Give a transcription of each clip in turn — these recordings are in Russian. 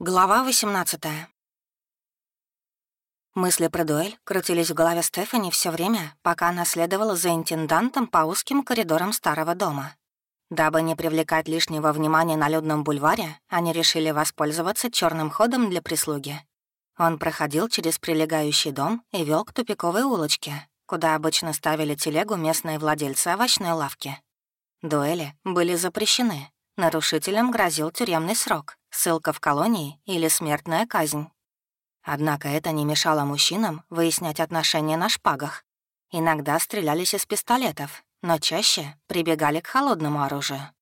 Глава 18 Мысли про дуэль крутились в голове Стефани все время, пока она следовала за интендантом по узким коридорам старого дома. Дабы не привлекать лишнего внимания на людном бульваре, они решили воспользоваться черным ходом для прислуги. Он проходил через прилегающий дом и вел к тупиковой улочке, куда обычно ставили телегу местные владельцы овощной лавки. Дуэли были запрещены, нарушителям грозил тюремный срок, ссылка в колонии или смертная казнь. Однако это не мешало мужчинам выяснять отношения на шпагах. Иногда стрелялись из пистолетов, но чаще прибегали к холодному оружию.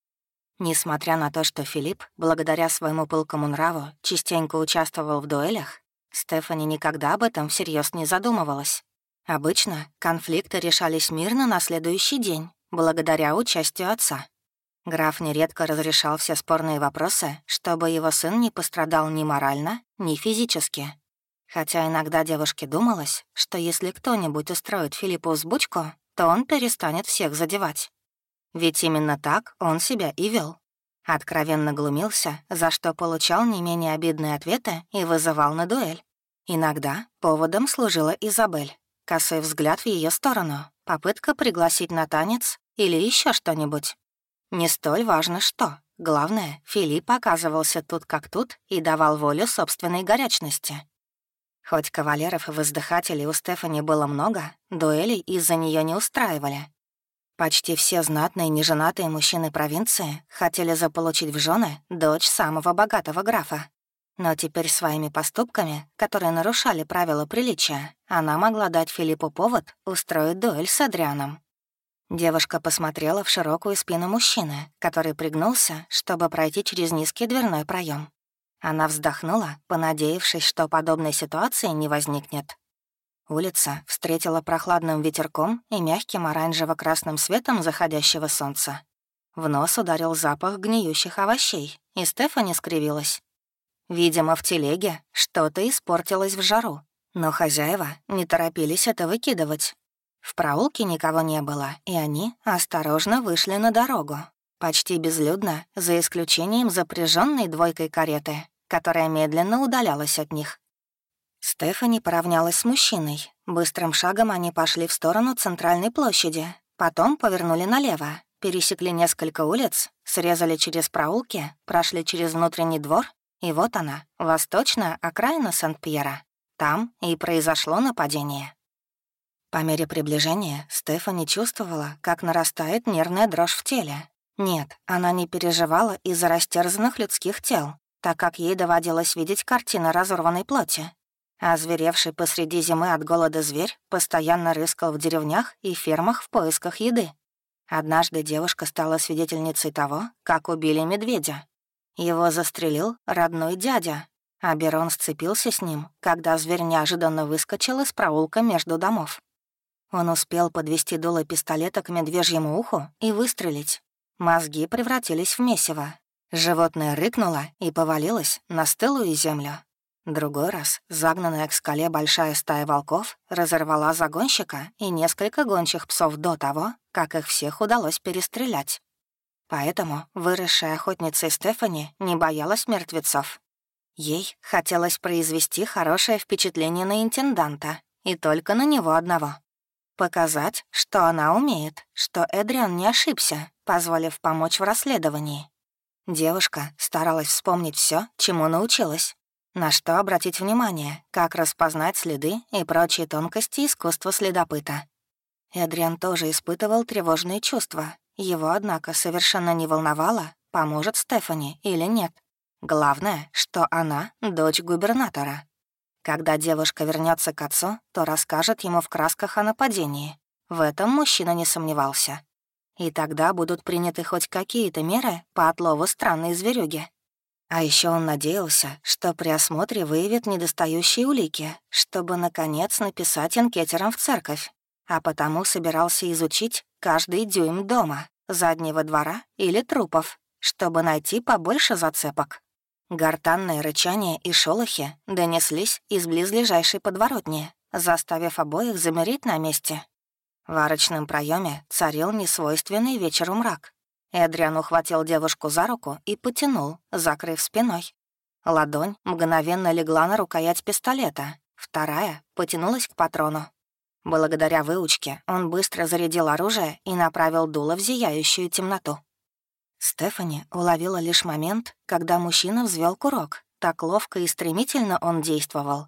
Несмотря на то, что Филипп, благодаря своему пылкому нраву, частенько участвовал в дуэлях, Стефани никогда об этом всерьез не задумывалась. Обычно конфликты решались мирно на следующий день, благодаря участию отца. Граф нередко разрешал все спорные вопросы, чтобы его сын не пострадал ни морально, ни физически. Хотя иногда девушке думалось, что если кто-нибудь устроит Филиппу взбучку, то он перестанет всех задевать. Ведь именно так он себя и вел. Откровенно глумился, за что получал не менее обидные ответы и вызывал на дуэль. Иногда поводом служила Изабель. Косой взгляд в ее сторону, попытка пригласить на танец или еще что-нибудь. Не столь важно что. Главное, Филипп оказывался тут как тут и давал волю собственной горячности. Хоть кавалеров и воздыхателей у Стефани было много, дуэлей из-за нее не устраивали. Почти все знатные неженатые мужчины провинции хотели заполучить в жены дочь самого богатого графа. Но теперь своими поступками, которые нарушали правила приличия, она могла дать Филиппу повод устроить дуэль с Адрианом. Девушка посмотрела в широкую спину мужчины, который пригнулся, чтобы пройти через низкий дверной проем. Она вздохнула, понадеявшись, что подобной ситуации не возникнет. Улица встретила прохладным ветерком и мягким оранжево-красным светом заходящего солнца. В нос ударил запах гниющих овощей, и Стефани скривилась. Видимо, в телеге что-то испортилось в жару, но хозяева не торопились это выкидывать, в проулке никого не было, и они осторожно вышли на дорогу. Почти безлюдно, за исключением запряженной двойкой кареты, которая медленно удалялась от них. Стефани поравнялась с мужчиной. Быстрым шагом они пошли в сторону центральной площади, потом повернули налево, пересекли несколько улиц, срезали через проулки, прошли через внутренний двор, и вот она, восточная окраина Сент-Пьера. Там и произошло нападение. По мере приближения Стефани чувствовала, как нарастает нервная дрожь в теле. Нет, она не переживала из-за растерзанных людских тел, так как ей доводилось видеть картины разорванной плоти. А зверевший посреди зимы от голода зверь постоянно рыскал в деревнях и фермах в поисках еды. Однажды девушка стала свидетельницей того, как убили медведя. Его застрелил родной дядя, а Берон сцепился с ним, когда зверь неожиданно выскочил из проулка между домов. Он успел подвести дуло пистолета к медвежьему уху и выстрелить. Мозги превратились в месиво. Животное рыкнуло и повалилось на стылую землю. Другой раз загнанная к скале большая стая волков разорвала загонщика и несколько гончих псов до того, как их всех удалось перестрелять. Поэтому выросшая охотницей Стефани не боялась мертвецов. Ей хотелось произвести хорошее впечатление на интенданта, и только на него одного. Показать, что она умеет, что Эдриан не ошибся, позволив помочь в расследовании. Девушка старалась вспомнить все, чему научилась. На что обратить внимание, как распознать следы и прочие тонкости искусства следопыта. Эдриан тоже испытывал тревожные чувства. Его, однако, совершенно не волновало, поможет Стефани или нет. Главное, что она — дочь губернатора. Когда девушка вернется к отцу, то расскажет ему в красках о нападении. В этом мужчина не сомневался. И тогда будут приняты хоть какие-то меры по отлову странной зверюги. А еще он надеялся, что при осмотре выявит недостающие улики, чтобы, наконец, написать анкетерам в церковь. А потому собирался изучить каждый дюйм дома, заднего двора или трупов, чтобы найти побольше зацепок. Гортанное рычание и шолохи донеслись из близлежащей подворотни, заставив обоих замереть на месте. В арочном проеме царил несвойственный вечеру мрак. Эдриан ухватил девушку за руку и потянул, закрыв спиной. Ладонь мгновенно легла на рукоять пистолета, вторая потянулась к патрону. Благодаря выучке он быстро зарядил оружие и направил дуло в зияющую темноту. Стефани уловила лишь момент, когда мужчина взвел курок. Так ловко и стремительно он действовал.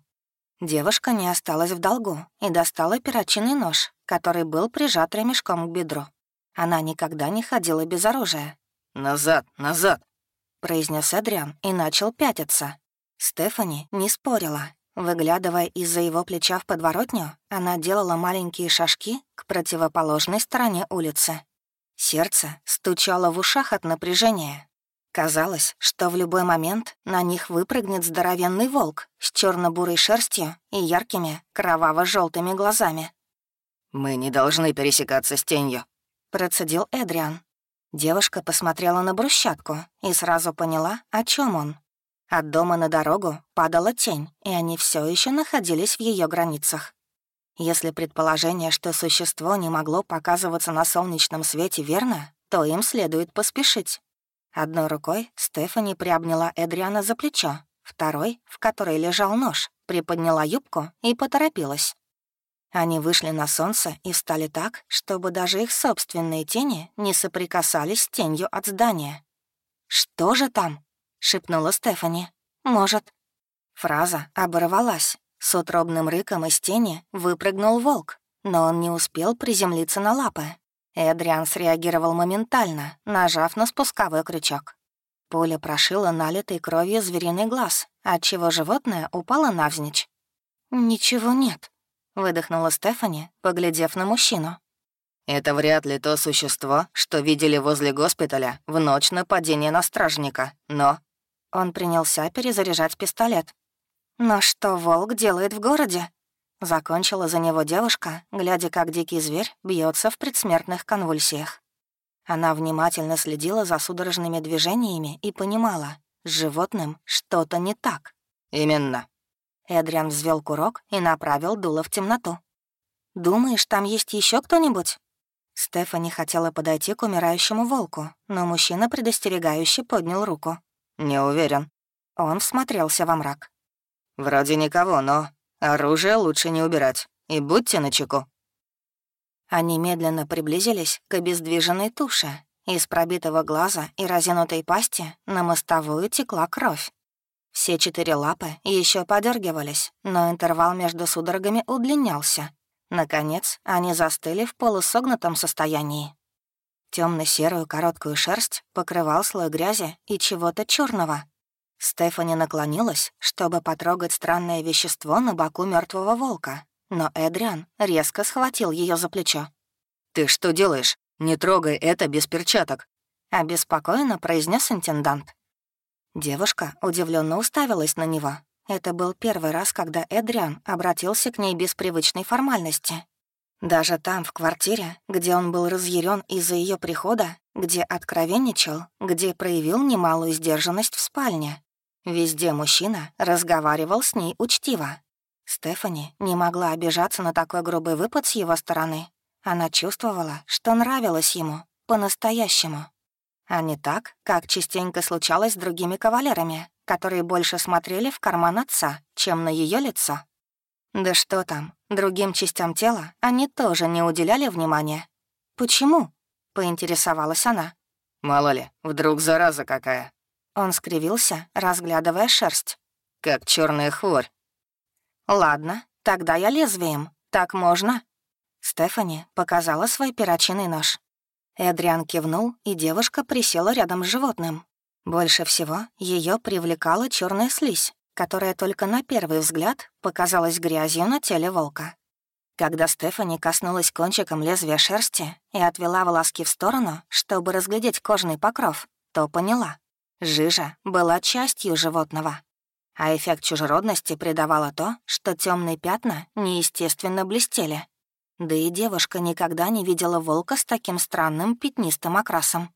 Девушка не осталась в долгу и достала перочинный нож, который был прижат ремешком к бедру. Она никогда не ходила без оружия. «Назад, назад!» — произнес Эдриан и начал пятиться. Стефани не спорила. Выглядывая из-за его плеча в подворотню, она делала маленькие шажки к противоположной стороне улицы. Сердце стучало в ушах от напряжения. Казалось, что в любой момент на них выпрыгнет здоровенный волк с черно бурой шерстью и яркими кроваво желтыми глазами. «Мы не должны пересекаться с тенью», — процедил Эдриан. Девушка посмотрела на брусчатку и сразу поняла, о чем он. От дома на дорогу падала тень, и они все еще находились в ее границах. Если предположение, что существо не могло показываться на солнечном свете, верно, то им следует поспешить. Одной рукой Стефани приобняла Эдриана за плечо, второй, в которой лежал нож, приподняла юбку и поторопилась. Они вышли на солнце и встали так, чтобы даже их собственные тени не соприкасались с тенью от здания. «Что же там?» — шепнула Стефани. «Может». Фраза оборвалась. С утробным рыком из тени выпрыгнул волк, но он не успел приземлиться на лапы. Эдриан среагировал моментально, нажав на спусковой крючок. Пуля прошила налитый кровью звериный глаз, отчего животное упало навзничь. «Ничего нет», выдохнула Стефани, поглядев на мужчину. «Это вряд ли то существо, что видели возле госпиталя в ночь нападения на стражника, но...» Он принялся перезаряжать пистолет. «Но что волк делает в городе?» Закончила за него девушка, глядя, как дикий зверь бьется в предсмертных конвульсиях. Она внимательно следила за судорожными движениями и понимала, с животным что-то не так. «Именно. Эдриан взвел курок и направил дуло в темноту. «Думаешь, там есть еще кто-нибудь?» Стефани хотела подойти к умирающему волку, но мужчина предостерегающе поднял руку. «Не уверен». Он всмотрелся во мрак. «Вроде никого, но оружие лучше не убирать. И будьте начеку». Они медленно приблизились к обездвиженной туше. Из пробитого глаза и разинутой пасти на мостовую текла кровь. Все четыре лапы еще подергивались, но интервал между судорогами удлинялся. Наконец, они застыли в полусогнутом состоянии. темно серую короткую шерсть покрывал слой грязи и чего-то черного. Стефани наклонилась, чтобы потрогать странное вещество на боку мертвого волка, но Эдриан резко схватил ее за плечо. «Ты что делаешь? Не трогай это без перчаток!» — обеспокоенно произнес интендант. Девушка удивленно уставилась на него. Это был первый раз, когда Эдриан обратился к ней без привычной формальности. Даже там, в квартире, где он был разъярен из-за ее прихода, где откровенничал, где проявил немалую сдержанность в спальне. Везде мужчина разговаривал с ней учтиво. Стефани не могла обижаться на такой грубый выпад с его стороны. Она чувствовала, что нравилось ему по-настоящему а не так, как частенько случалось с другими кавалерами, которые больше смотрели в карман отца, чем на ее лицо. Да что там, другим частям тела они тоже не уделяли внимания. «Почему?» — поинтересовалась она. «Мало ли, вдруг зараза какая». Он скривился, разглядывая шерсть. «Как черная хворь». «Ладно, тогда я лезвием. Так можно?» Стефани показала свой перочинный нож. Эдриан кивнул, и девушка присела рядом с животным. Больше всего ее привлекала черная слизь, которая только на первый взгляд показалась грязью на теле волка. Когда Стефани коснулась кончиком лезвия шерсти и отвела волоски в сторону, чтобы разглядеть кожный покров, то поняла. Жижа была частью животного. А эффект чужеродности придавало то, что темные пятна неестественно блестели, да и девушка никогда не видела волка с таким странным пятнистым окрасом.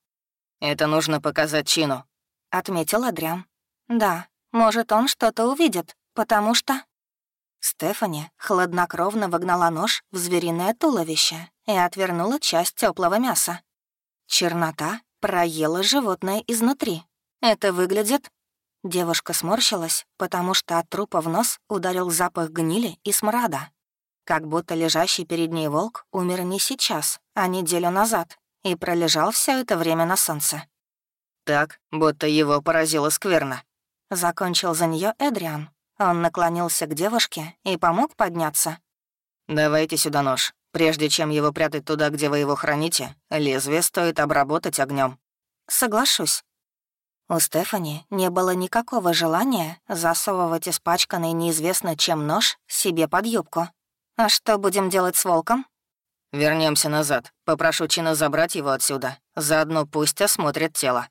«Это нужно показать Чину», — отметил Адриан. «Да, может, он что-то увидит, потому что...» Стефани хладнокровно вогнала нож в звериное туловище и отвернула часть теплого мяса. Чернота проела животное изнутри. Это выглядит... Девушка сморщилась, потому что от трупа в нос ударил запах гнили и смрада. Как будто лежащий перед ней волк умер не сейчас, а неделю назад, и пролежал все это время на солнце. «Так, будто его поразило скверно», — закончил за нее Эдриан. Он наклонился к девушке и помог подняться. «Давайте сюда нож. Прежде чем его прятать туда, где вы его храните, лезвие стоит обработать огнем. «Соглашусь». У Стефани не было никакого желания засовывать испачканный неизвестно чем нож себе под юбку. «А что будем делать с волком?» Вернемся назад. Попрошу Чина забрать его отсюда. Заодно пусть осмотрит тело».